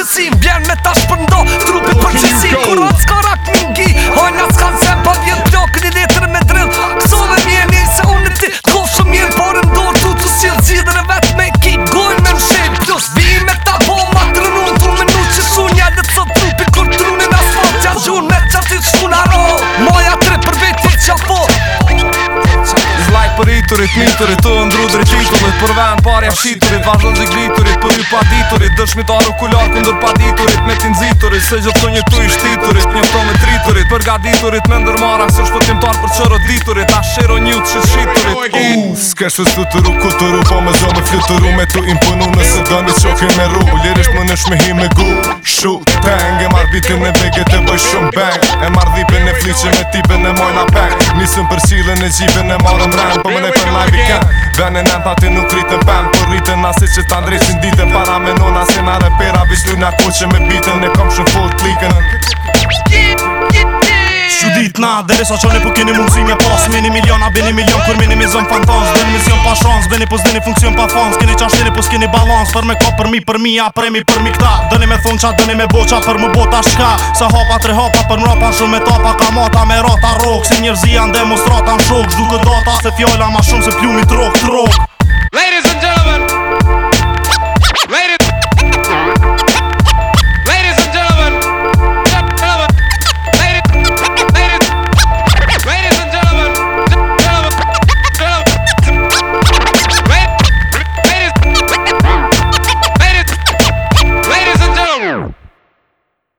qësim Bjerë me tash përndo, për ndo, Kur alë s'ka rak më ngi, Diturit miturit të ndru dërgjitullit Për ven parja shqiturit, Vashon zik diturit për ju pa diturit Dëshmi të aru kullar kundur pa diturit Me cin ziturit se gjithë të një tu i shtiturit Një të me triturit për ga diturit Me ndërmara së shpotim të për qërë diturit A shero një të shqit shiturit Ska shë së të ru kuturu Po me zonë fluturu me tu impunu Nëse dëndi që kjoj me ru Lirisht më nëshme hi me gu Shu të E marrë bitin me vegete bëj shumë bang E marrë e fliqin e tipin e mojna peng Nisëm për qilën e gjive në marë në Për më nejë për live i kënë Venë në në nuk kritën Për rritën nëse që ta ndrejshin ditën Para me nona se nare rëpera Vishlu në koqë me bitën E kom shumë full të klikën dit na dhe resa qoni po keni mundësi me pas Meni miliona, beni milion, kur meni me zëm Beni mision pa shans, beni po zdeni funksion pa fans Keni qashtini po s'keni balans Për me ka për mi, për mi, a premi për mi këta Dëni me thonë qa, dëni me boqa, për mu bota shka Sa hapa, tre hapa, për mrapa, shumë etapa Ka mata me rata rok, si njërzia në demonstrata në shok Zdu këtë data, se fjalla ma shumë, se pjumi trok, trok Ladies and gentlemen